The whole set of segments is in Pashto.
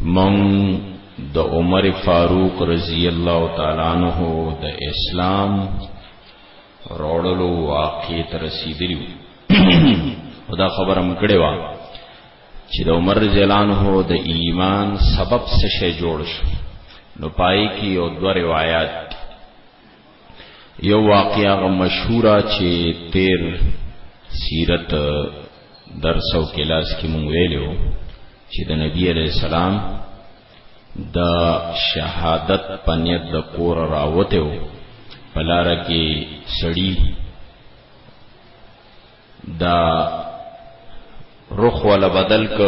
من د عمر فاروق رضی الله تعالی عنہ د اسلام روړلو واقع تر رسیدلی خدا خبر هم کړي وا چې د عمر رضی الله عنہ د ایمان سبب څه شی جوړ شو نو پای کې یو دوه روایت یو واقعا غ مشهورا چې تیر سیرت درس او کلاس کې مونږ ویلو چې د نبی علی السلام د شهادت پنیت د کور راوته و پلار کې سړی دا رخ ولا بدل ک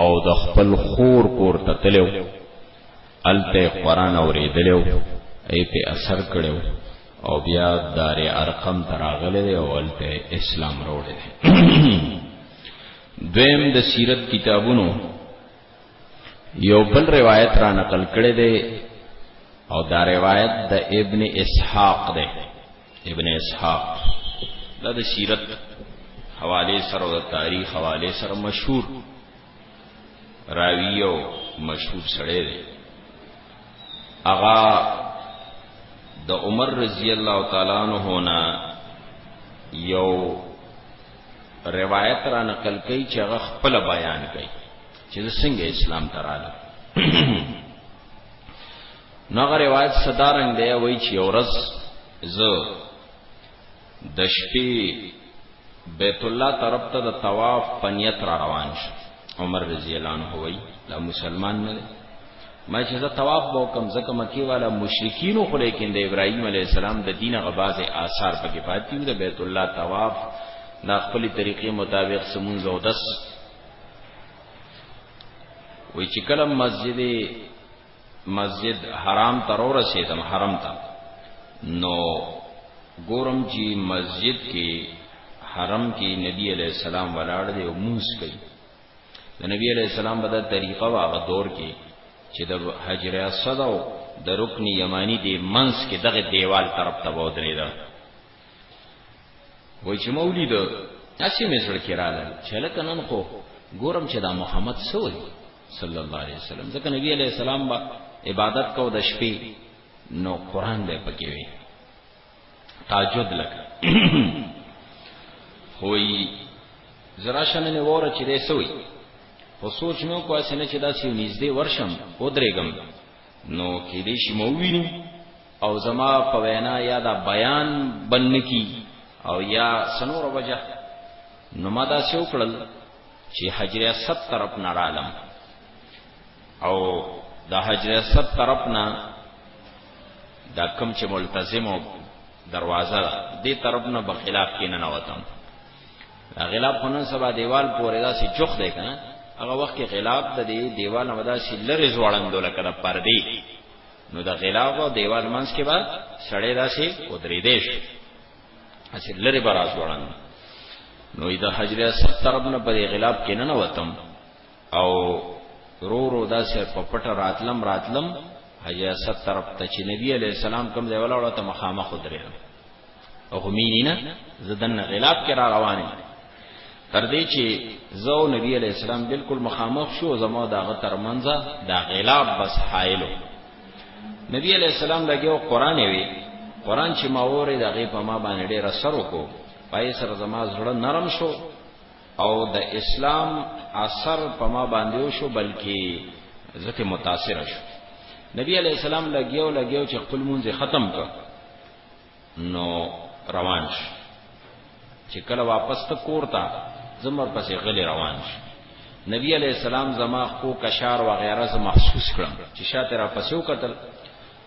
او د خپل خور کور ته تلو الته قران اوریدلو ای په اثر کړو او بیا دار ارقم تراغله او الته اسلام وروړي دویم د سیرت کتابونو یو بل روایت را نقل کړي دی او دا روایت د ابن اسحاق دی ابن اسحاق دا د سیرت حواله سره او د تاریخ حواله سره مشهور راوی یو مشهور سړی دی اغا د عمر رضی الله تعالی عنہ نه یو روایت را نقل کوي چې هغه خپل بیان کوي چې څنګه اسلام تراله نو روایت صدارنګ دی وای چې اورز زه د شپې بیت الله طرف ته د طواف په نیت را روان شو عمر رضی الله عنه وای دا مسلمان نه ما چې دا طواف به کوم ځکه مکی والا مشرکین خو لیکن د ابراهیم علی السلام د دین غباز آثار پکې پاتې دي د بیت الله طواف د خپل طریقې مطابق سمون زودس وی چې کلم مسجد مسجد حرام ته ورسېدم حرم ته نو ګورم چې مسجد کې حرم کې نبی علی السلام ولاړ دی او مونږ کوي د نبی علی السلام په دغه طریقه واغ دور کې چې د حجر اسود او د رکن یمانی دی منس کې دغه دیوال طرف ته ودرېده وای چې مولید اسی مې زړه کې رااله چې لکه نن خو ګورم چې دا محمد سوی صلی الله علیه وسلم ځکه نبی علیہ السلام با عبادت کو د شپې نو قران به پکې وي تاجد لک خوې زرا شنه نه وره چې دې سوی خو سوچ نو کو اسنه چې دا سی نږدې ورشم او درېګم نو کې دې شي مو ویني او زما په وینا یا دا بیان بن کی او یا سنور وجه نو ما دا سیو کړل چې حجر اسد طرف نه رالم او دا حجر اسد طرف نه دا کم چې ملتزم او دروازه ده دې طرف نه بخلاف کې نه نوتم دا غلاف خنن سبا دیوال پورې دا سي چخ دی کنه هغه وخت کې غلاف د دې دیوال نه ودا شي لری زوړندو لکه پردي نو د غلاف او دیوال منځ کې به سړی داسې ودرېدې شو اسی لری براز وړاند نو د حجر اسود طرف نه په غلاف کې نه وتم او رو رو داسې په پټ راتلم راتلم حجر اسود طرف ته چې نبی علی السلام کوم ځای ولاړ ته مخامخ ودرېدم او خو مینی نه زدن غلاف کې را روانې تر دې چې زو نبی علی السلام بالکل مخامخ شو زمو داغه ترمنځ دا غلاف بس حایلو نبی علی السلام لګیو قران وی قران چې ما وره دغه په ما باندې ډېر اثر وکړو پای سره زما زړه نرم شو او د اسلام اثر په ما باندې شو بلکې زکه متاثر شو نبی علی السلام لګیو لګیو چې خپل مونږه ختم کړ نو روان شو چې کله واپس ته کور ته زمر پسې غلی روان شو نبی علیہ السلام زما خو کشار و غیره ز محسوس کړم چې شاته را پسو قتل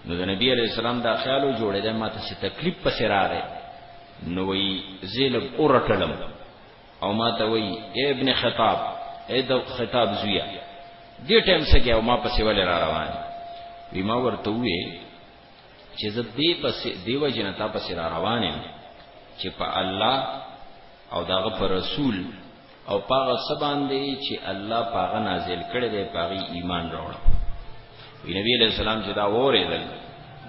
نو د نبی علیہ السلام دا خیال جوړې ده ماته څه تکلیف پسې راغې نو وی زیلب اورټلم او ماته وی ابن خطاب اې د خطاب زویا دې ټیم سره ما پسې ولې را روان وی ما ورته وی چې زه دې پسې دی وجنه تا پسې را روان یم چې په الله او دغه پر رسول او پاغه سبان دی چې الله پاغه نازل کړي دی پاغي ایمان راوړ وی نبی علیہ السلام چې دا وره دل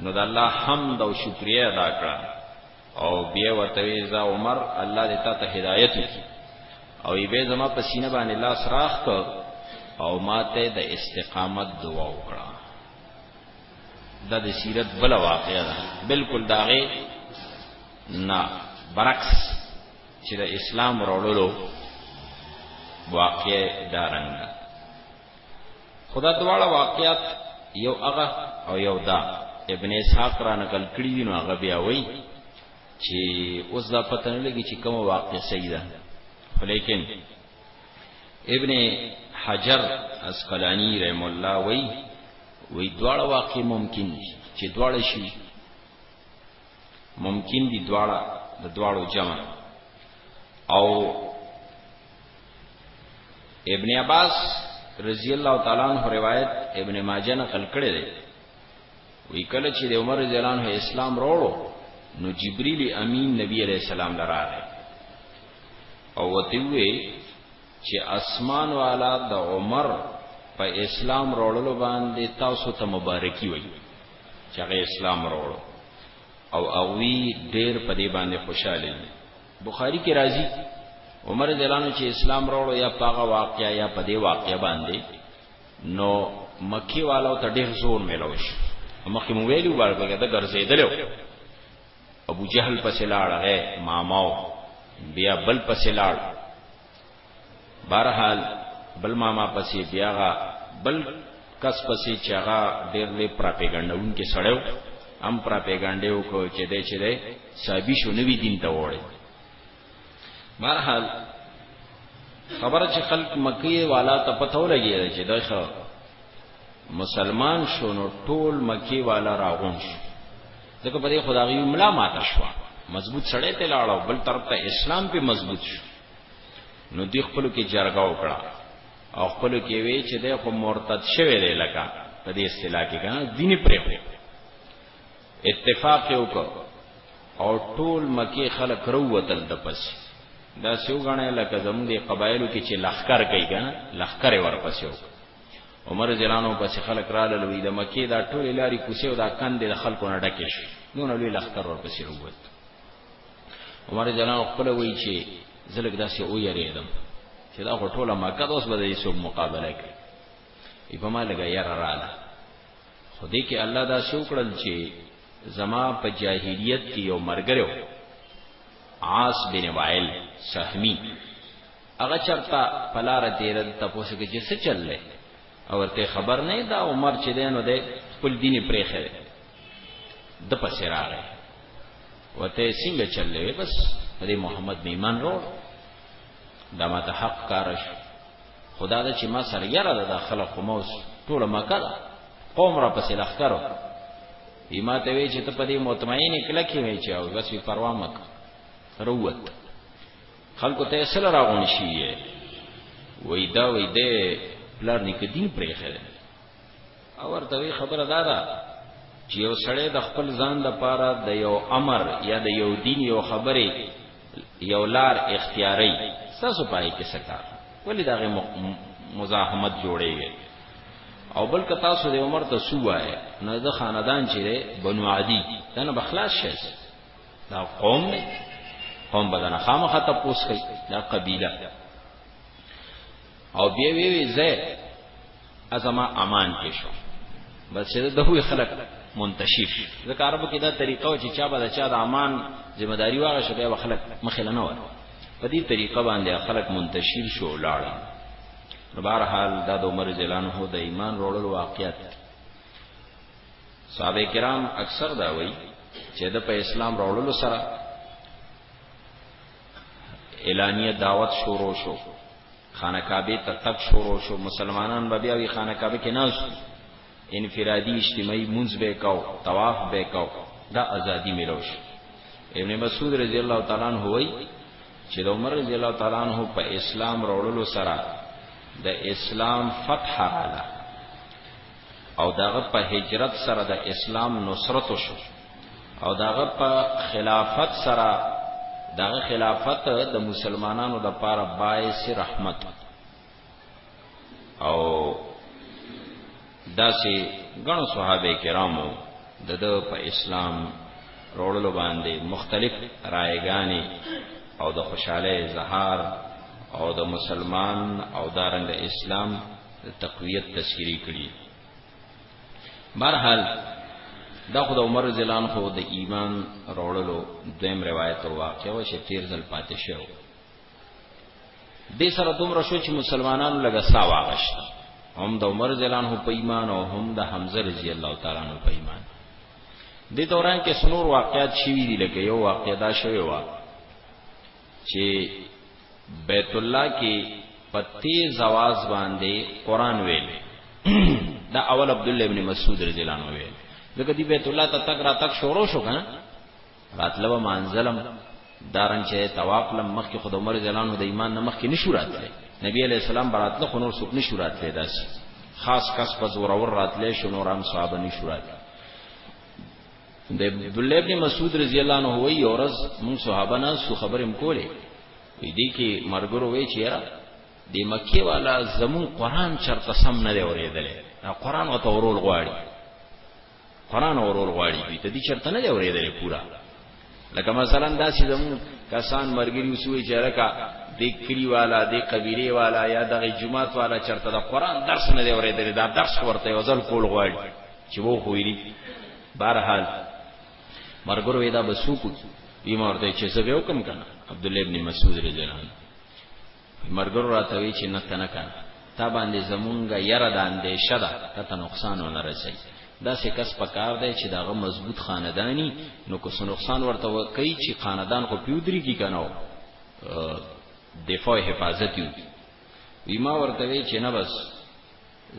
نو د الله حمد او شکریا ادا کړه او بیا ورته ویزا عمر الله دې تا ته هدایت وکړي او یې به زما په سینه باندې لاس راخ او ماته د استقامت دعا وکړه دا د سیرت بل واقعه ده بالکل دا غي نه برعکس چې د اسلام وروړلو واقعه دا رنګ ده خدا دواړه واقعات یو هغه او یو دا ابن اسحاق را نقل کړی دی نو هغه بیا وایي چې اوس دا پته نه لګي چې کوم واقع صحیح ده ولیکن ابن حجر اسقلانی رحم الله وی وی دواړه واقع ممکن دي چې دواړه شي ممکن دي دواړه د دواړو جمع او ابن عباس رضی الله تعالی عنہ روایت ابن ماجه نقل کړی دی وی کله چې د عمر رضی الله عنه اسلام وروړو نو جبرئیل امین نبی علیہ السلام لراغه او وتی وی چې اسمان والا د عمر په اسلام وروړلو باندې تاسو ته مبارکي وایي چې هغه اسلام وروړو او اوی ډیر په دې باندې خوشاله دي بخاری کې راځي عمر جلانو چې اسلام وروړو یا پاغه واقعیا یا په دې واقعیا باندې نو مکی والو ته ډیر زور ملوش مخکې مو ویلو ورګه د ګرځیدلو ابو جهل پسې لاړ هغه ماماو بیا بل پسې لاړ بهرحال بل ماما پسې بیاغه بل کس پسې چې هغه ډېر لوی پراپګانډون کې سړیو هم پراپګانډې وکړو چې دې چې دې صاحبي شو نوی دین ته وړي بهرحال خبره چې خلق مکیه والا ته پته ولګی چې دغه مسلمان شو نو ټول مکی والا راغون شو ځکه په دې خدایي ملا ماته شو مضبوط سړی ته لاړو بل طرف ته اسلام په مضبوط شو نو دی خپل کې جرګه وکړه او خپل کې وی چې د خو مرتد شوی دی لکه په دې اصطلاح کې کنه دیني پرې اتفاق یو کو او ټول مکی خلک روتل د پس دا سیو غنه لکه زموږ د قبایلو کې چې لخر کوي کنه لخر ورپسې وک عمر جلانو پس خلک را لوي د مکی دا ټول لاري کوسه او دا کندې د خلکو نه ډکې شو نو لوی لخر ورپسې ووت عمر جلانو خپل وی چې زلک داسې او یریدم چې دا ټوله مکه د اوس به د یوسف مقابله کوي په ما لګا یاره رااله خو دې کې الله دا سو کړل چې زما په جاهلیت کې یو مرګره عاص بن وائل سهمی هغه چرتا پلار تیرل تاسو کې چې څه چللې او ته خبر نه دا عمر چې دینو ده خپل دین پرې خره د پسې راغی وته څنګه چللې بس دې محمد میمن رو دا ما ته حق کارش خدا دا چې ما سره یره ده دا خلق خو موس ټوله مکه ده قوم را پسې لخکرو ایما ته وی چې ته په دې مطمئنې کله کې وی چې او بس وی پروا مک روت خلکو ته سره راغون شي وی دا وی دې پلار نکدین پرې خره او ورته وی خبره دا ده چې یو سړی د خپل ځان د پاره د یو امر یا د یو دین یو خبره یو لار اختیاري تاسو پای کې سکار ولې دا مزاحمت جوړیږي او بل که تاسو د عمر ته سوای نه د خاندان چې بنو عادی دا نه بخلاص شي دا قوم نه قوم بدن خامخه تاسو کوي دا قبيله او بیا وی وی زه ازما امان کې شو بس چې د هوی خلک منتشر ځکه عربو کې دا طریقه و چې چا به د چا د امان ذمہ داری واغ شو بیا خلک مخې نه وره په دې طریقه باندې خلک منتشر شو لاړ نو بهر حال دا د عمر جلان هو د ایمان وروړل واقعیت صحابه کرام اکثر دا وایي چې د په اسلام راوړلو سره اعلانیه دعوت شروع شو خانه کعبه ته تک شروع شو مسلمانان به بیا وی خانه کعبه کې ناز انفرادي اجتماعي منځ به کاو طواف به کاو دا ازادي ملوش ابن مسعود رضی الله تعالی عنہ وای چې د عمر رضی الله تعالی عنہ په اسلام وروړلو سره د اسلام فتح رااله او دغه په هجرت سره د اسلام نصرت شو او د هغه په خلافت سره د هغه خلافت د مسلمانانو د پاره باعث رحمت او داسې غنو صحابه کرامو د د په اسلام روړلو باندې مختلف رایګانی او د خوشاله اظهار او د مسلمان او دارنګ اسلام د تقویت تذکری کړي برحال دا خو د عمر رضی الله عنه د ایمان روړلو دیم روایت او واقعه و چې تیر ځل پاتې شو دې سره دومره شو چې مسلمانانو لګه سا واغشت هم د عمر رضی الله عنه په ایمان او هم د حمزه رضی الله تعالی عنه په ایمان دې دوران کې سنور واقعات شوي دي لکه یو واقعه دا شوی و چې بیت الله کې په تیز आवाज باندې قران ویل دا اول عبد الله ابن مسعود رضی الله عنه ویل دغه دی بیت الله ته تک را تک شروع شو کنه راتلو منزلم دارن چې طواف لم مخ کې خود عمر رضی الله عنه د ایمان نمخ کې نشو راتله نبی علیہ السلام براتله خو نور څوک نشو راتله داس خاص کس په زور اور راتله شنو رام صاحب نشو راتله د عبد الله ابن مسعود رضی الله عنه وی اورز مون صحابه نه سو خبرم کوله وی دی کې مرګرو وی چې را د مکی والا زمون قران چرته سم نه دی اوریدل دا قران او تورول غواړي قران اورول غواړي دوی ته دي چرته نه دی اوریدل پورا لکه مثلا دا چې زمون کسان مرګري وسوي چې راکا د کلی والا د قبيله والا یا د جمعات والا چرته د قران درس نه دی اوریدل دا درس ورته وزل کول غواړي چې وو خو ویلي بهرحال مرګرو یې دا به څوک وکړي وي ما ورته چې زه به وکم که نه عبدالله ابن مسعود رضی الله عنه مرګرو راته وی چې نه ته نه کنه تا باندې زمونږه یره د اندېشه ده ته ته نقصان ونه رسوي داسې کس په کار دی چې دغه مضبوط خاندانی نو که څه نقصان ورته کوي چې خاندان خو پیودرېږي که نه دفاع حفاظت وي وی ما ورته وی چې نه بس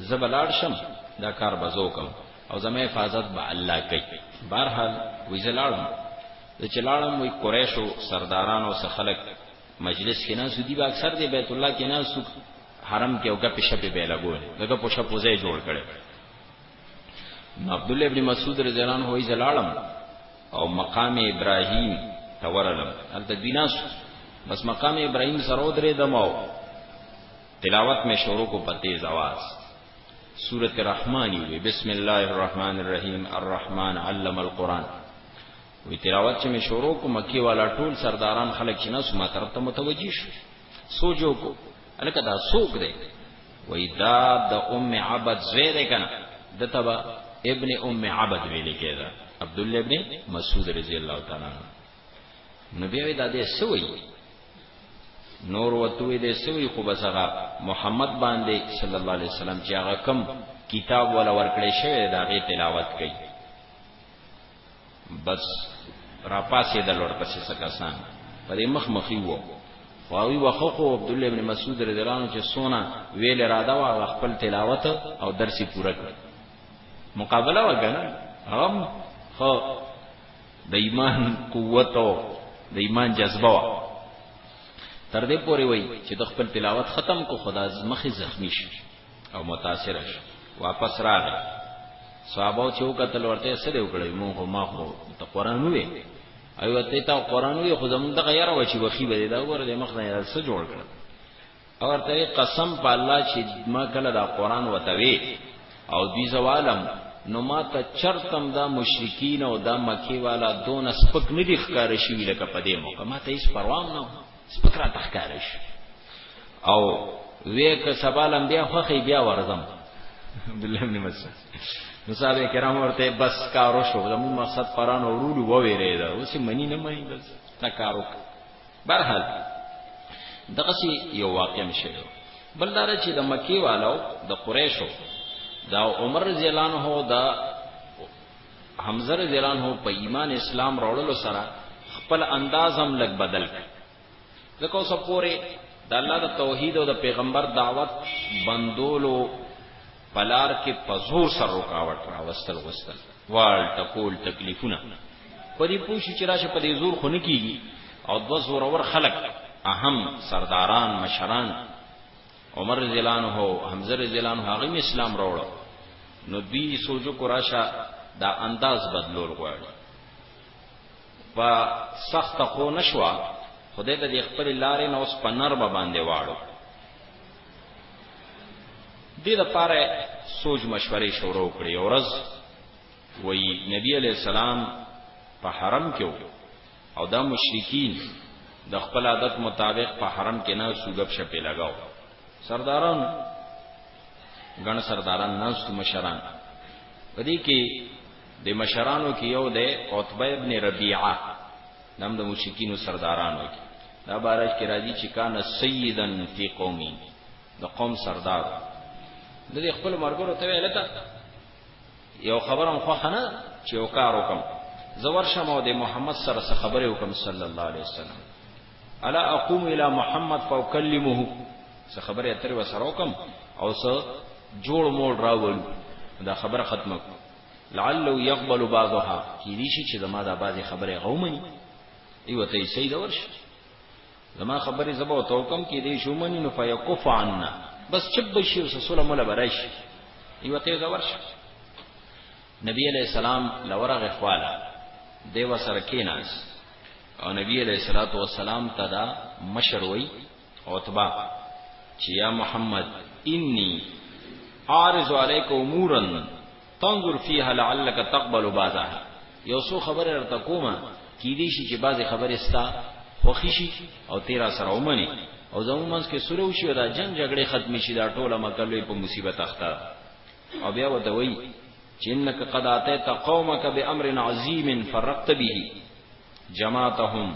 زه به لاړ شم دا کار به زه وکړم او زما حفاظت به الله کوي بهرحال وی زه لاړم زه چې لاړم وی قریشو سردارانو سره خلک مجلس کې نه سودی به اکثر دی بیت الله کې نه سود حرم کې او غپ شپه به لګول دغه په شپه ځای جوړ کړي نو عبد الله ابن مسعود رضی الله عنه وی زه لاړم او مقام ابراهیم تورلم هلته دیناس بس مقام ابراهیم سره درې دمو تلاوت میں شروع کو په تیز आवाज سورۃ الرحمن وی بسم الله الرحمن الرحیم الرحمن علم القرآن وی تلاوت چې می شروع کو مکی والا ټول سرداران خلک چې نس ما طرف ته متوجی شو سوجو کو الکه دا سوق دی وی دا د ام عبد زید کنا د تبا ابن ام عبد ویل کېدا عبد الله ابن مسعود رضی الله تعالی عنہ نو بیا وی دا دې سوی نور وتوی دې سوی خو بس هغه محمد باندې صلی الله علیه وسلم چې هغه کم کتاب ولا ورکړې شوی دا غي تلاوت کوي بس را پاسې د لور پسې سکسان پرې مخ مخي وو واوی وخخو عبد الله ابن مسعود رضی الله عنه چې سونا ویل را دا وا خپل تلاوت او درسي پوره کړ مقابله وکړه هم خو د ایمان قوت او د ایمان جذبه وا تر دې پورې وای چې د خپل تلاوت ختم کو خدا مخې زخمی شي او متاثر شي واپس راغی صحابه چې وکتل ورته سره وکړي مو هو ما هو ته قران وې ایو ته تا قران وې خو زمونږ د غیر و چې وخی به دا ور دې مخ نه سره جوړ کړ او ورته وی قسم په الله چې ما کله دا قران وتوي او دی زوالم نو ما ته چرتم دا مشرکین او دا مکی والا دون سپک نه دي ښکار شي لکه په دې موقع ما ته هیڅ پروا نه سپک را تخکار شي او وې که سبالم بیا خوخي بیا ورزم عبد الله بن مسعود نو صاحب کرام ورته بس کارو شو زمو مقصد قران او رول و ویریدا اوس منی نه مانی بس تا کارو برحال دغه سی یو واقع مشه بل دار چې د مکی والو د قریشو دا عمر رضی الله عنه دا حمزه رضی الله عنه په ایمان اسلام راوړلو سره خپل انداز هم لګ بدل کړ ځکه اوس پورې د الله د توحید او د پیغمبر دعوت بندولو په لار کې په زور سر رکاوټ راوستل غوستل وال ټکول تکلیفونه په دې پوه شو چې راشه په دې زور خو نه کیږي او دوه زورور خلک اهم سرداران مشران عمر رضی الله عنه او حمزه رضی الله عنه هغه اسلام راوړ نو دوی سوچو کو راشه دا انداز بدلول غواړي په سخت خو نشوا خدای د خپل لارې نو سپنر باندې واړو دې لپاره سوچ مشورې شروع کړې او ورځ وی نبی علی السلام په حرم کې او دا مشرکین د خپل عادت مطابق په حرم کې نه سوګب شپې لگاو سرداران ګڼ سرداران ناست مشران پدې کې د مشرانو کې یو د عتبه ابن ربيعه دا هم د مشرکینو سردارانو کې دا بارش کې راځي چې کان سیدا فی قومی د قوم سردار د دې خپل مرګرو ته ویل تا یو خبرم خو خنه چې یو کار وکم زور شمه او د محمد سره سره خبرې وکم صلی الله علیه وسلم الا اقوم الى محمد فاكلمه سره خبرې اترې وسره وکم او سره جوړ موړ راول دا خبره ختمه لعله يقبل بعضها کی دي شي چې زما دا بعضي خبره غومني ایو ته سید ورش زما خبره زبو توکم کی دي شو مني نو فیکف عنا بس چب شي او سوله مولا برش ایو ته دا ورش نبی علیہ السلام لورغه خواله دیو سره کیناس او نبی علیہ الصلوۃ والسلام تدا مشروی عتبه چې یا محمد انی عارض علیک امورا تنظر فیها لعلک تقبل بعضها یو څو خبره ارته کومه کې دې شي چې بعضی خبره ستا خوښی شي او تیرا سره ومني او زموږ منځ کې سره وشي او دا جنگ جګړه ختم شي دا ټوله مکلوې په مصیبت اخته او بیا وته وی چې انک قد اتیت قومک بامر عظیم فرقت به جماعتهم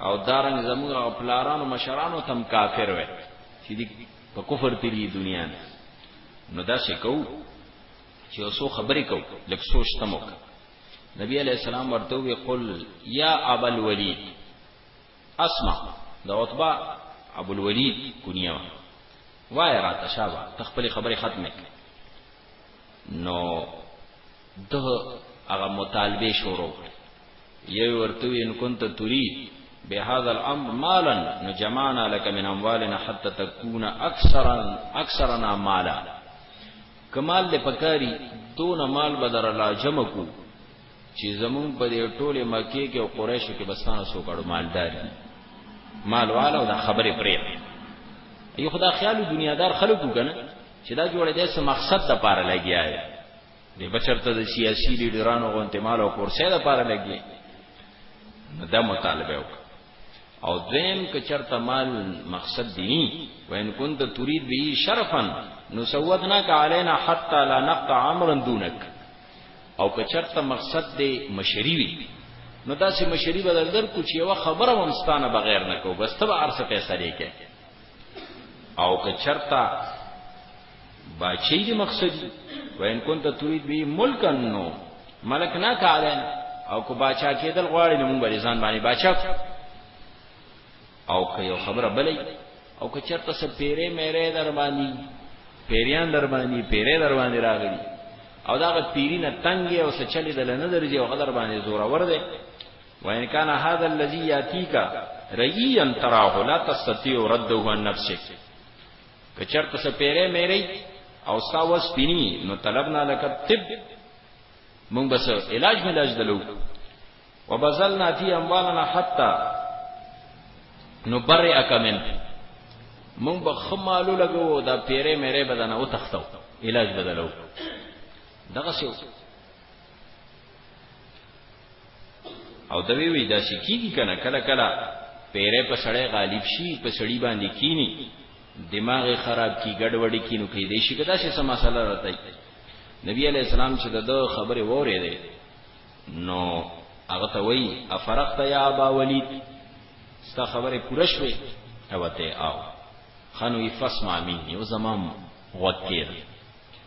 او دارنګ زموږ هغه پلارانو مشرانو تم کافر وي چې دی په کفر تیری دنیا نه نو دا څه کو چې اوسو خبرې کو لکه سوچ تمو نبی علیہ السلام ورته وی قل یا ابا الولید اسمع دا عتبہ ابو الولید کنیه وای را تشابه تخپل خبره ختمه نو دغه هغه مطالبه شروع کړ یو ورته ان كنت تريد بهذا الامر مالا نجمعنا لك من اموالنا حتى تكون اكثر اكثرنا مالا کمال له پکاري دون مال بدر لا جمع کو چې زمون په دې ټوله مکه کې او قریشو کې بستانه سو کړو مالدار دي مال والا دا خبره پرې یو خدا خیال دنیادار خلکو کنه چې دا جوړه دې سم مقصد د پاره لګیا دی دی بچرته د سیاسي لیډرانو غونته مال او کورسې د پاره لګي نو دا مطالبه وک او دیم که چرته مال مقصد دی وان كنت تريد به شرفا نو سودناک علينا حتى لا نقطع امرا دونك او که چرته مقصد دی مشری وی نو دا سه مشری بدل در کو چې یو خبره ومستانه بغیر نه کو بس تب ارسه پیسې لیکه او که چرته باچی دی مقصد و ان كنت تريد به ملکا نو ملک نه کارن او کو باچا کېدل غواړي نو موږ ځان باندې باچا او که یو خبره بلې او که چرته څه پیرې مېرې در باندې پیریان در باندې پیرې در باندې راغلي او دا پیری نه تنګي او څه چلی دل نه درځي او غدر باندې زور اور دی وان کان هذا الذي ياتيك رئيا تراه لا تستطيع رده عن نفسك که چرته څه پیری میری او ستا وس پینی نو طلبنا لك الطب مونږ بس علاج ملاج دلو وبذلنا فی اموالنا حتا نبرئک من مونږ به خمالو لګو دا پیری میری بدنه او تختو علاج بدلو دغه څه او دا وی وی دا شي کیږي کنه کله کله پیره په سړی غالب شي په سړی باندې کینی دماغ خراب کی ګډوډی کینو کې دی شي کدا شي سم مسله راته نبی علی السلام چې د خبره وره دی نو هغه ته وی افرقت یا ابا ولید ستا خبره پوره شوه او ته او خانو یې فسمع مني او زمام غوته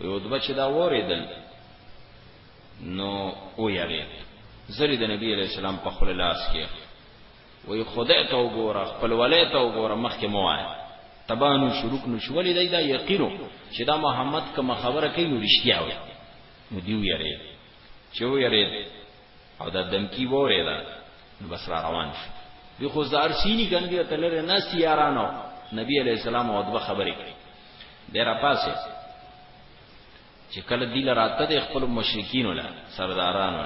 یودبه چې دا وریدل نو او یری زری د نبی علیہ السلام په خپل لاس کې وی خدای ته وګوره خپل ولای ته وګوره مخکې مو وای تبانو شروع نو شولې دای دا یقینو چې دا محمد کوم خبره کوي نو رښتیا وي نو دیو یری چې و یری او دا دمکی وره دا نو بس را روان شو دی خو زار سینی کنه دی تلره نه سیارانو نبی علیہ السلام او دغه خبرې کوي دی را پاسه چې کله دی لراته د خپل مشرکین ولا سردارانو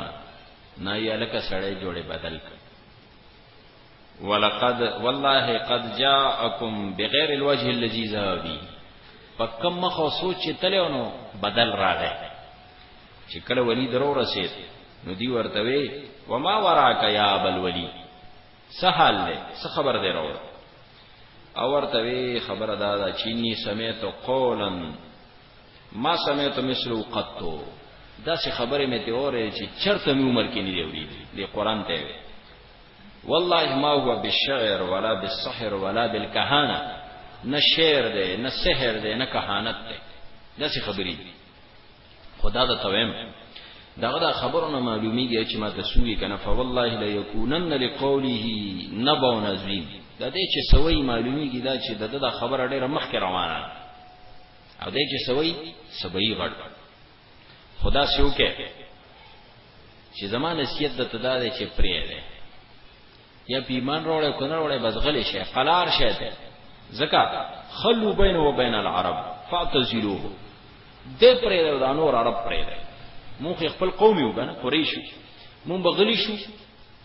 نه یې لکه سړی جوړې بدل کړ ولقد والله قد جاءکم بغیر الوجه الذی ذهبی پکم مخ او سوچ چې تلونو بدل راغی چې کله ولی درو رسید نو دی ورته وی وما وراک یا ابل ولی سهال له خبر دی راو او ورته وی خبره دا ده چې ني سمعت قولا ما سمعت مثل قطو دا څه خبره مې ته اورې چې چرته مې عمر کې نه دی اورېدل دی قران ته وی والله ما هو بالشعر ولا بالسحر ولا بالكهانه نه شعر دی نه سحر دی نه کهانت دی دا څه خبرې دي خدا د تویم دغه دا خبرو نه معلومیږي چې ما ته سوي کنه فوالله لا یکونن لقوله نبو نزیم د دې چې سوي معلومیږي دا چې د دا خبره ډیره مخکې روانه او دې چې سوي سبي غړ خدا سوکه چې زمانه سیادت داده چې پرې ده یا په ایمان راوړې کنه راوړې بس غلې شي قلار شي ته زکا خلو بین و بین العرب فاعتزلوه د پرې د نور عرب پرې ده مونږ خپل قوم یو کنه قریش مونږ بغلی شو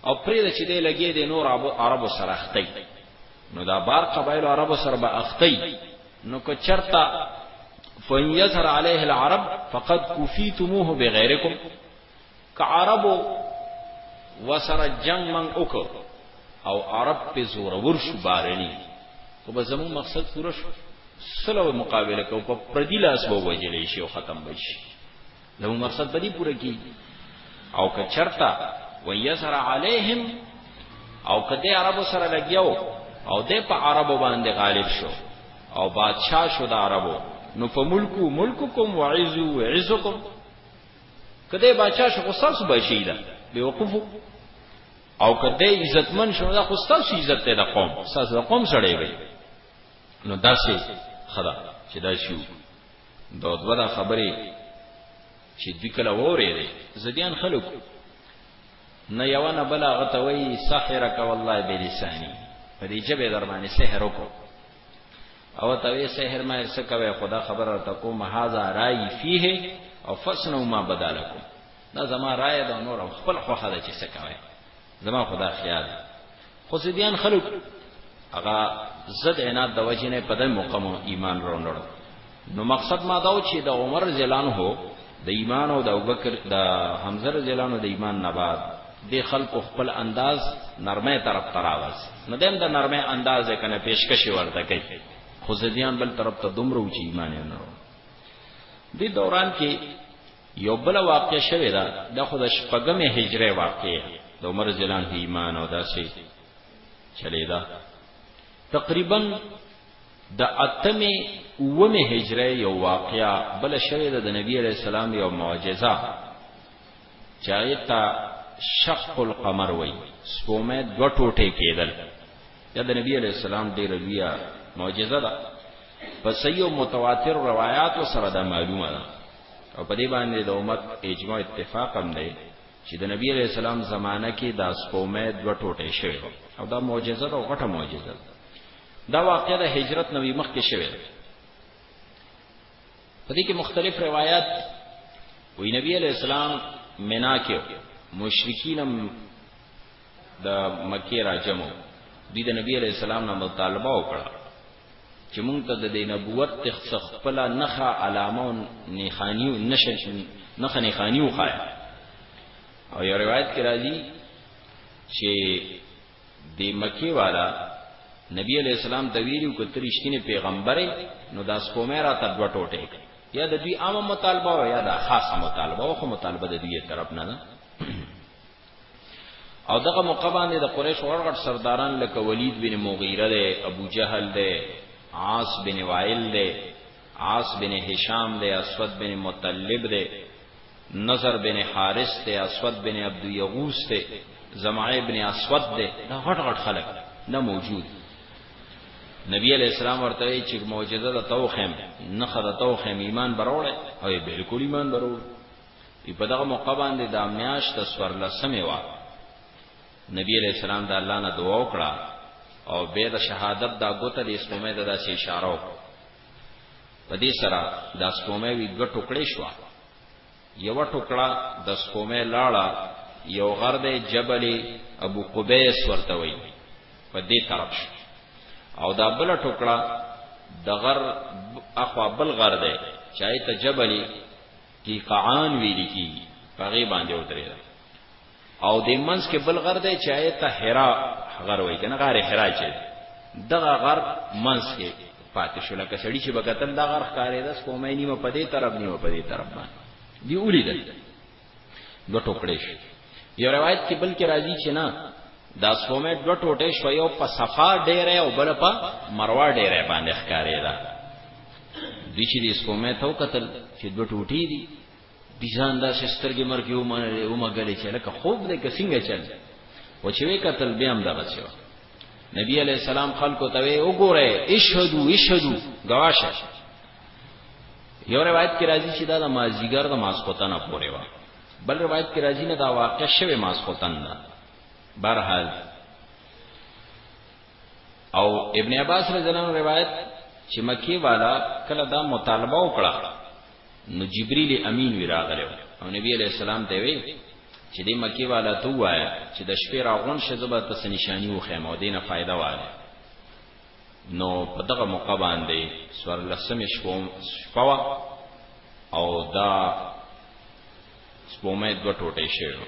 او پرې د چې دې لګې د نور عربو سره اختی نو دا بار قبایل عربو سره به اختی نو که چرتا فین یظهر علیه العرب فقد کفیتموه بغیرکم که عربو وسره جنگ من وکړ او عرب په زورور شو بارني خو به زموږ مقصد پوره شو سلو مقابله کو په پردي لاس وو وجلې شي او ختم بشي زموږ مقصد به دې پوره کی او که چرتا ويسر عليهم او کده عربو سره لګیاو او د په عربو باندې غالب شو او بادشاہ شو د عربو نو په ملکو ملککم وعزو وعزکم کده بچا شو خصاص بچی دا بیوقفو او کده عزتمن شو دا خصاص عزت ته د قوم خصاص د قوم سره وي نو داسې خدا چې دا شو دا دوه خبرې چې د کله وره دي زديان خلکو نه یو نه بل هغه ته وایي سحرک والله بلسانی په دې جبه در باندې سحر وکړو او توی سحر ما ارسه کوي خدا خبر ته کوم هاذا رای فيه او فسنو ما بدالکم دا زما رای ده نور خپل خوخه ده چې څه کوي زما خدا خیال خو سیدیان خلق هغه زد عناد د وجنه په دې مقام ایمان روندړو نو مقصد ما داو چې د عمر رضی الله عنه د ایمان او د ابوبکر د حمزه رضی الله عنه د ایمان نه بعد د خلق خپل انداز نرمه طرف تراوس نو دیم د نرمه انداز کنه پیشکش ورته کوي خو زديان بل طرف ته دومره وچی ایمان نه ورو د دوران کې یو بل واقع شوه دا د خود شپږم هجره واقع د عمر زلان ایمان او داسې چلیدا تقریبا د اتمې اوومې هجرې یو واقعه بل شوې ده د نبی علیه السلام یو معجزه چې هغې ته شق القمر وایي سپومه دوه ټوټې کېدل دا د نبی علیه السلام ډېره لویه معجزه ده په صحیح او متواتر روایاتو سره دا معلومه ده او په دې باندې د امت اجماع اتفاق هم دی چې د نبی علیہ السلام زمانہ کې د سپومې دوه ټوټې شوی او دا معجزه ده او غټه معجزه ده دا واقعه د هجرت نوی مخ کې شوه په دې کې مختلف روایت وی نبی علیہ السلام منا کې مشرکین د مکه راجمو دوی د نبی علیہ السلام نه مطالبه وکړه چې مونږ ته د نبوت تخصص خپل نخه علامه او نخانیو نشن نخه نخانیو خای او یو روایت کې راځي چې دی مکی والا نبی علیہ السلام ته ویلو کو ته رښتینی پیغمبر نو دا سپومه را ته دوه ټوټه کړ یا د دوی عامه مطالبه او یا د خاصه مطالبه او خو مطالبه د دوی طرف نه ده او دغه موقع باندې د قریش ورغټ سرداران لکه ولید بن مغیره ده ابو جهل ده عاص بن وائل ده عاص بن هشام دی اسود بن مطلب دی نظر بن حارث دی اسود بن عبد یغوس دی زمع ابن اسود دی دا غټ غټ خلک نه موجود نبی علیہ السلام ورته چې معجزه د توخم نه خره توخم ایمان بروړ او بالکل ایمان بروړ په دغه موقع باندې د امیاش د سور لسمه وا نبی علیہ السلام د الله نه دعا وکړه او به د شهادت دا ګوته د اسلامه د داسې اشاره وکړه په دې سره دا سپومه وی دوه ټوکړې شو یو ټوکړه د سپومه لاړه یو غر دی جبل ابو قبیس ورته وی په دې طرف شو او دا بل ټوکړه د غر اخوا بل غر دی چای ته جبل تیقعان ویل کی په غی باندې ودرېده او د منځ کې بل غر دی چې آیت ته حرا غر وایي کنه غار حرا چې دغه غر منځ کې پاتې شو لکه سړی چې بکتل دا غر ښکارې د سپومې نیمه په دې طرف نیمه په دې طرف باندې دی ولیدل دوه ټوکړې شو یو روایت کې بل کې راځي چې نه دا سپومې دوه ټوټې شو یو په صفا ډېرې او بل په مروه ډېرې باندې ښکارې ده د چې د سپومې ته وکتل چې دوه ټوټې دي دی ځان داسې سترګې مرګې ومنلې ومګلې چې لکه خوب دی که څنګه چل و چې وې کتل بیا هم دغه څه نبی علیہ السلام خلکو ته وې وګوره اشهدو اشهدو گواشه یو روایت کې راځي چې دا د مازیګر د ماسخوتنه پورې و بل روایت کې راځي نه دا واقع شوه ماسخوتن دا برحال او ابن عباس رضی الله عنه روایت چې مکی والا کله دا مطالبه وکړه نو جبريل امين وي راغلی وو او نبي عليه السلام ته وي چې دې مکي والا ته وایا چې د شپې را غون شه زبر ته سنشاني وخه مو دینه فائدہ واله نو په دغه موقع باندې سور لسم شپوم شپوا او دا سپومه دو ټوټه شوه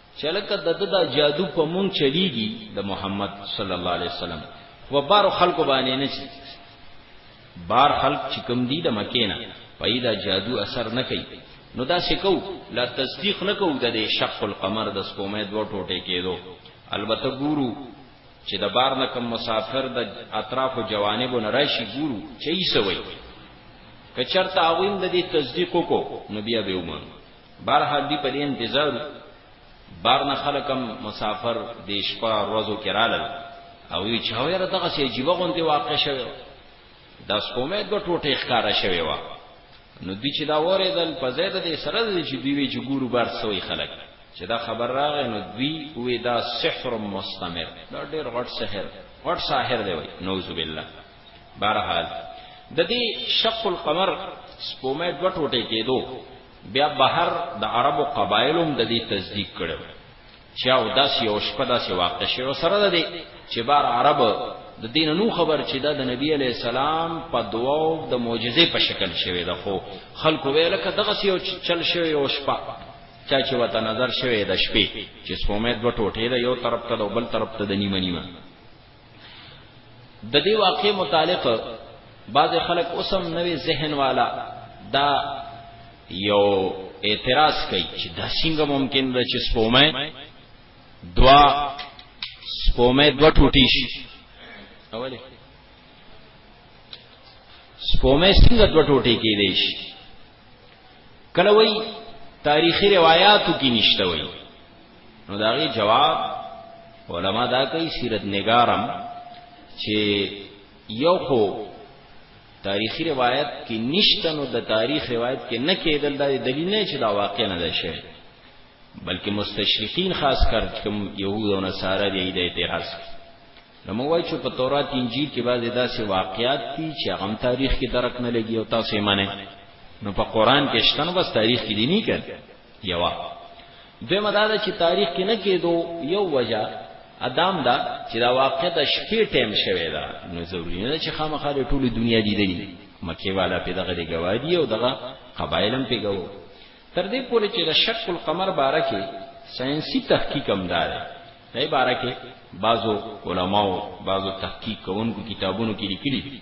چې لکه د د جادو په مونږ چلیږي د محمد صلی الله علیه وسلم و بار خلکو باندې نه شي بار خلک چې کوم دي د مکې نه پیدا جادو اثر نه کوي نو دا سکو لا تصدیق نه کوو د شق القمر د سپومې دوه ټوټې کېدو البته ګورو چې د بار نه کوم مسافر د اطراف او جوانب نه راشي ګورو چې یې سوي کچرته اوین د دې تصدیق کو نو بیا به ومنو بهرحال دی په دې انتظار بارنه خلکم مسافر د شپه ورځو کې رالل او یې چاویر دغه سي عجیب غونډه واقع شوه د سپومې د ټوټې ښکارا شوه وا نو دوی چې دا وریدل په زید د سره د چې دوی وی چې ګورو بار سوی خلک چې دا خبر راغې نو دوی وې دا سحر مستمر دا ډېر غټ سحر غټ ساحر دی وای نوذ بالله بهرحال د دې شق القمر سپومې د ټوټې کېدو بیا بهر د عربو قبایلو هم د دې تصدیق کړو چې او داس یو شپه داسې واقع شوه سره د دې چې بار عرب د دین نو خبر چې دا د نبی علی السلام په دعاو د معجزې په شکل شوی ده خو خلکو ویل کړه دغه یو چل شوی او شپه چا چې وته نظر شوی د شپې چې سپومې دوه ټوټې ده یو طرف ته او بل طرف ته د نیمه نیمه د دې واقع متعلق بعض خلک اوسم نوې ذهن والا دا یو اعتراض کوي چې دا څنګه ممکن ده چې سپومه دوا سپومه دوا ټوټی شي اولی سپومه څنګه دوا ټوټی کېدې شي کله وای تاریخي روایتو کې نشته وای نو داغي جواب علما دا کوي سیرت نگارم چې یو خو تاریخي روایت کې نشته نو د تاریخ روایت کې نه کېدل دا دلیل نه چې دا واقع نه ده شوی بلکې مستشرقین خاص کر کوم يهود او نصارا دې د اعتراض نو موږ وایو چې په تورات انجیل کې بعضې داسې واقعیات دي چې هغه هم تاریخ کې درک نه لګي او تاسو یې منئ نو په قران کې شتن بس تاریخ کې دي نه کړ یوه دویمه دا ده چې تاریخ کې نه کېدو یو وجه ادام دا چې دا واقع د شپې ټیم شوی دا نو ضروري نه چې خامخا د ټولو دنیا لیدلی مکه والا په دغه دی گواهی او دغه قبایلم په گواو تر دې پورې چې د شق القمر باره کې ساينسي تحقیق هم دار دی باره کې بعضو علماو بعضو تحقیق کوونکو کتابونو کې لیکلي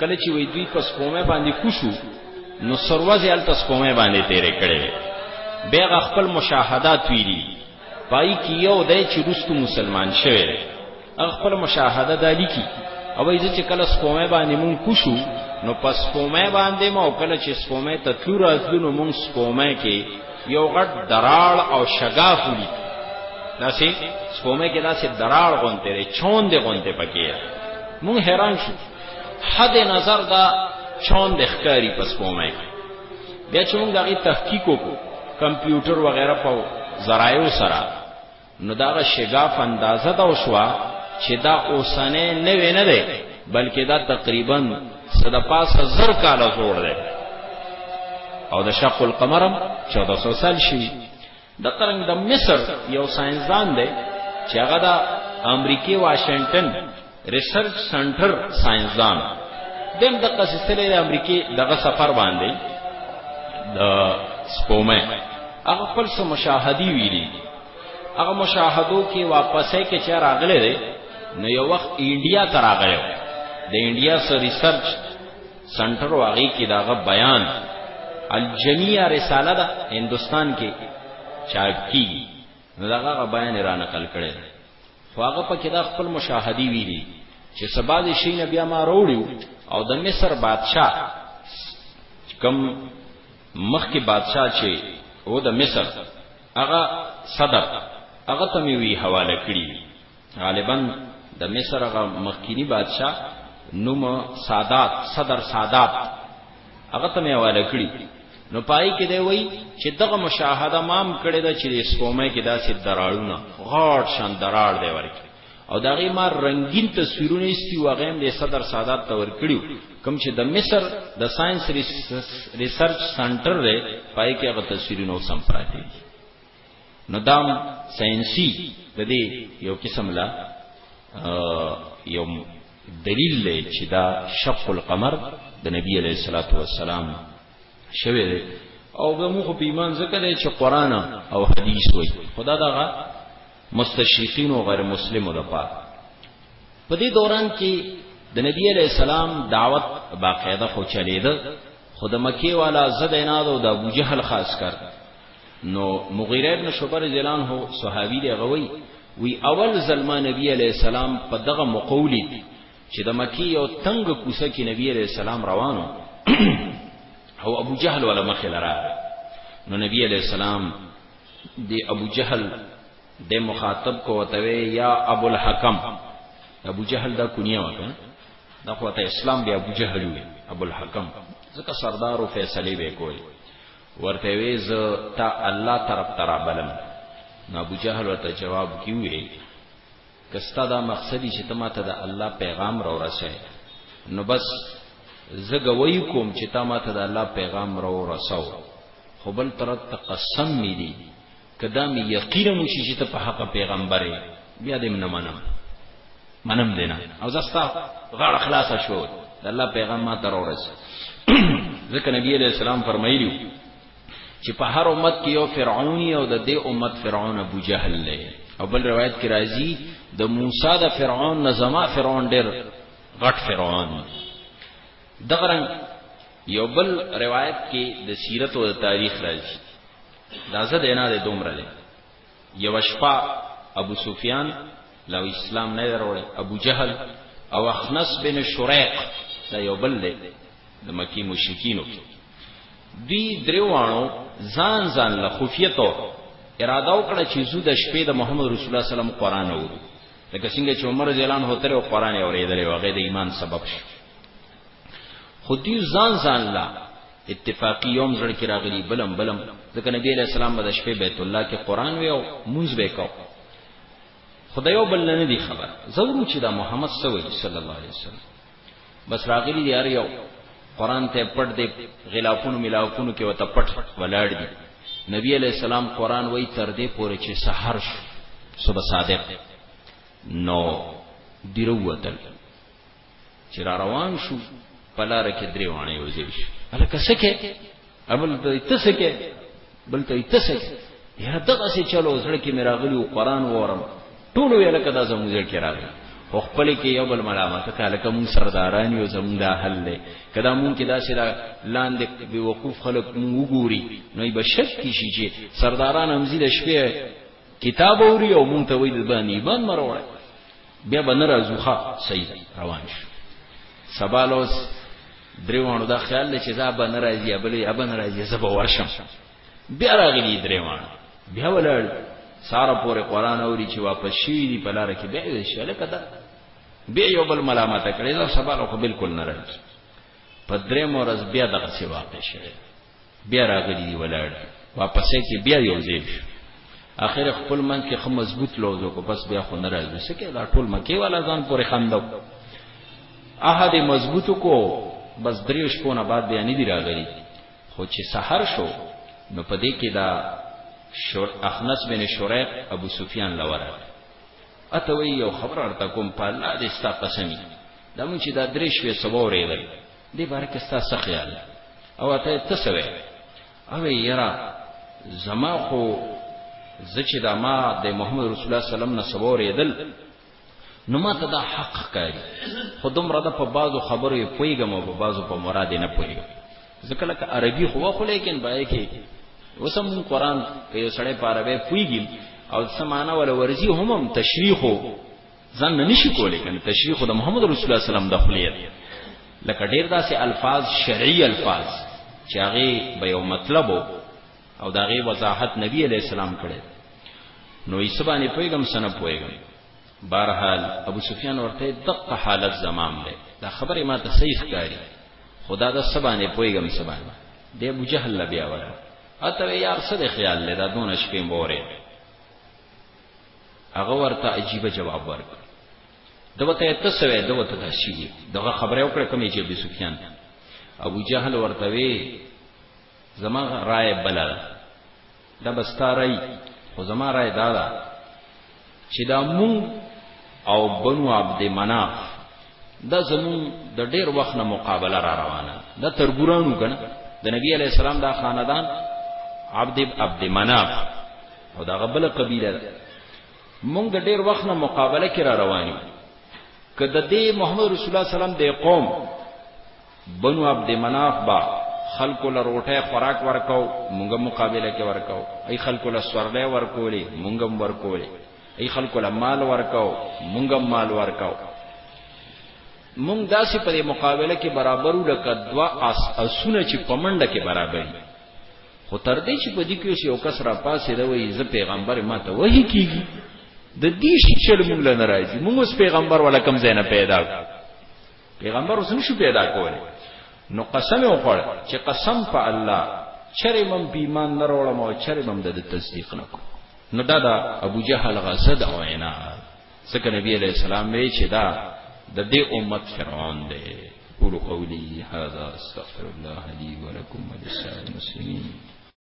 کله چې وې دوی پس کومه باندې کوشو نو سروازه ال تس کومه باندې تیرې کړې بیغه خپل مشاهدات ویلي پای کې یو دی چې رستو مسلمان شوی خپل مشاهده د لیکي او ایزه چې کله سپومه باندې مون کوشو نو پس سپومه باندې مو کله چې سپومه ته تلو راځلو مون سپومه کې یو غټ دراړ او شګاف ولي داسې سپومه کې داسې دراړ غونته لري چون دې غونته پکې مون حیران شو حد نظر دا چوند ښکاری په سپومه کې بیا چې موږ دغه تحقیق وکړو کمپیوټر وغیرہ په ذرایو سره نو دا شګاف اندازه دا وشوه چې دا اوسنه نه وینه ده بلکې دا تقریبا صد پاسه زر کال جوړ ده او د شق القمرم 1400 سال شي د قرنګ د مصر یو ساينسدان دی چې هغه د امریکای واشنگټن ریسرچ سنټر ساينسدان دیم د قصصله د امریکای دغه سفر باندې د سپومه هغه خپل سم مشاهدي ویلي هغه مشاهدو کې واپسې کې چې راغله ده نو یو وخت انډیا ته راغله د انډیا سره ریسرچ سنټر واغی کې داغه بیان الجمیع رساله ده هندستان کې چاپ کی نو داغه بیان را نقل کړي خو هغه په کې دا خپل مشاهدي ویلي چې سبا د شي نبی ما وروړو او د مصر بادشاہ کم مخ کې بادشاہ چې او د مصر هغه صدر هغه ته وی حواله کړی غالبا د مصر غ مخکینی بادشاہ نوم سادات صدر سادات هغه ته مې حواله کړی نو پای کې دی وای چې دغه مشاهده مام کړی دا چې سپومه کې داسې دراړونه غاړ شان دراړ دی ورکی او دا غي ما رنگین تصویرونه استی وغیم د صدر سادات تور کړیو کوم چې د مصر د ساينس ریسرچ سنټر دی پای کې هغه تصویرونه سم پراته دي نو دام ساينسي د دې یو قسم لا یو دلیل دی چې دا شق القمر د نبی علیه الصلاۃ والسلام شوه دی او به موږ په ایمان ذکر دی چې قران او حدیث وایي خدا دا مستشرقین او غیر مسلمو لپاره په دې دوران کې د نبی علی السلام دعوت باقاعده خو چلیده خود مکی والا زد نه او د ابو جهل خاص کر نو مغیره ابن شعبه رضی الله عنه صحابي دی غوي وی اول زلما نبی علی السلام په دغه مقولی چې د مکی یو تنگ کوسه کې نبی علی السلام روانو او ابو جهل ولا مخه لرا نو نبی علی السلام دی ابو جهل د مخاطب کو وتوي یا ابو الحکم ابو جهل دا کونیه وکړه دا خو ته اسلام دی ابو جهل وی ابو الحکم ځکه سردار او فیصله به کوي ورته وی زه تا الله طرف ته رابلم نو ابو جهل ورته جواب کی وی که ستا دا مقصدی چې ته ماته د الله پیغام را ورسې نو بس زه ګوی کوم چې تا ماته د الله پیغام را ورسو خو بل طرف ته قسم می دی که دا مې یقینا وشي چې ته په حق پیغمبر یې بیا دې نه منم منم دینا او زستا غاړه خلاصه شو د الله پیغام ما تر ورس ځکه نبی علیہ السلام فرمایلی چې په هر امت کې یو فرعونی او د دې امت فرعون ابو جهل دی او بل روایت کې راځي د موسی د فرعون نه زما فرعون ډیر غټ فرعون دغرن یو بل روایت کې د سیرت او د تاریخ راځي دا زه دینا دی دومره دی یو شپه ابو سفیان لو اسلام نه وروړي ابو جهل او اخنس بن شریق دا یو بل دی د مکی مشرکینو کې دی دریوانو ځان ځان له خفیه طور اراده وکړه چې زو د شپې د محمد رسول الله صلی الله علیه وسلم قران وو لکه څنګه چې عمر زیلان هوتره او قران اوریدل او هغه د ایمان سبب شو خودی ځان ځان لا اتفاقی یوم زړه کې راغلی بلم بلم ځکه نبی علیہ السلام د شپې بیت الله کې قران وی او مونږ به کو خدایو بل نه دی خبر ضرور چې دا محمد صلی الله علیه وسلم بس راغلی دی یو قران ته پټ دی غلافونو ملاوکونو کې وته پټ ولاړ دی نبی علیہ السلام قران وای تر دې پورې چې سحر شو صبح صادق نو دیروتل چې را روان شو په لار کې درې وانه یو ځای شو هلکه سکه ابل ته تسکه بل ته تسکه یاره دغه څه چلو زړه کې مراغلی او قران وورم ټول یې لکه دا زموږ ځل کې راغلی خو خپل کې یو بل ملامت ته لکه مون سرداران یو زموږ دا حل دی کدا مون کې دا سره لاندې به وقوف خلق مون وګوري نو به شک کی شي چې سرداران همزي د شپې کتاب اوري او مون ته وې د باندې ایمان مروړي بیا به نه راځو ښه صحیح ده روان شو سبا لوس دریوانو دا خیال دی چې زه به نه راځي ابلې ابه نه راځي زه به ورشم بیا راغلی دریوانو بیا ولاړ سارا پورې قران اوري چې واپس شي دی په لار کې بیا دې شاله کده بیا یو بل ملامت کړي دا سبا لوخ بالکل نه راځي په درې مورز بیا دغه سی واقع شوه بیا راغلی دی ولاړ دی واپسې کې بیا یو ځای شو اخر خپل من کې خو مضبوط لوځو کو بس بیا خو ناراض وسه کې دا ټول مکی والا ځان پورې خندو احد مضبوط کو بس درې شپو نه بعد بیا نه دی راغلی خو چې سحر شو نو پدې کې دا شور اخنس بن شریق ابو سفیان لوره اته وی یو خبر ارته کوم په الله دې ستا قسمی دا مونږ چې دا درې شپې سبا ورېدل دې باره کې ستا څه خیال دی او ته یې څه سوی او یرا زما خو زه چې دا ما د محمد رسول الله سلام نه سبا اورېدل نو ما ته دا حق ښکاري خو دومره ده په بعضو خبرو یې پوهېږم او په بعضو په مراد یې نه پوهېږم ځکه لکه عربي خو خو لیکن باید کې اوس هم قرآن که یو سړی په عربی پوهېږي او څه معنا ولا ورځي هم هم تشریح ځان نه نشي کولای کنه تشریح خدای محمد رسول الله سلام د خلیه لکه ډیر داسې الفاظ شرعي الفاظ چې هغه به یو مطلب او دا غي وضاحت نبی علی السلام کړي نو یې سبانه پیغام سن پويګم بهرحال ابو سفیان ورته دقه حالت زمام دی دا خبره ما ته صحیح ښکاری خدا دا سبانه پويګم سبانه د ابو جهل بیا وره اته یار څه د خیال لرا دون شپې مورې هغه ورته عجیب جواب ورکړ دوته ته سوې دوته داسي وي دغه خبره وکړه کومې چې ابو سفیان ابو جهل ورته وی زما رائے بل دا بستارای خو زما رائے دا ده چې دا مون او بنو عبد مناف دا زمون د ډیر وخت نه مقابله را روانه دا ترګورانو کنه د نبی علی السلام دا خاندان عبد عبد مناف او دا غبل قبیله ده مونږ د ډیر وخت نه مقابله کې را روان یو که د دې محمد رسول الله سلام د قوم بنو عبد مناف با خلکو له روټه خوراک ورکاو مونږ مقابله کې ورکاو ای خلکو له سورلې ورکولې مونږ هم ورکولې ای خلکو له مال ورکاو مونږ هم مال ورکاو مونږ داسې په مقابله کې برابرو لکه دوا اس اسونه چې پمنډه کې برابرې خو تر دې چې په دې کې یو کس را پاسې دا وایي زه پیغمبر ما ته وحی کیږي د دې شي چې موږ له ناراضي موږ اوس پیغمبر ولا کم زینه پیدا پیغمبر اوس نشو پیدا کولی نو قسم یې وخوړ چې قسم په الله چرې مم بیمان نه وروړم او چرې مم د تصدیق نه کوم نو دا د ابو جهل غصد او عناد ځکه نبی علیہ السلام وی چې دا د دې امت فرعون دی قولوا قولي هذا استغفر الله لي ولكم ولسائر المسلمين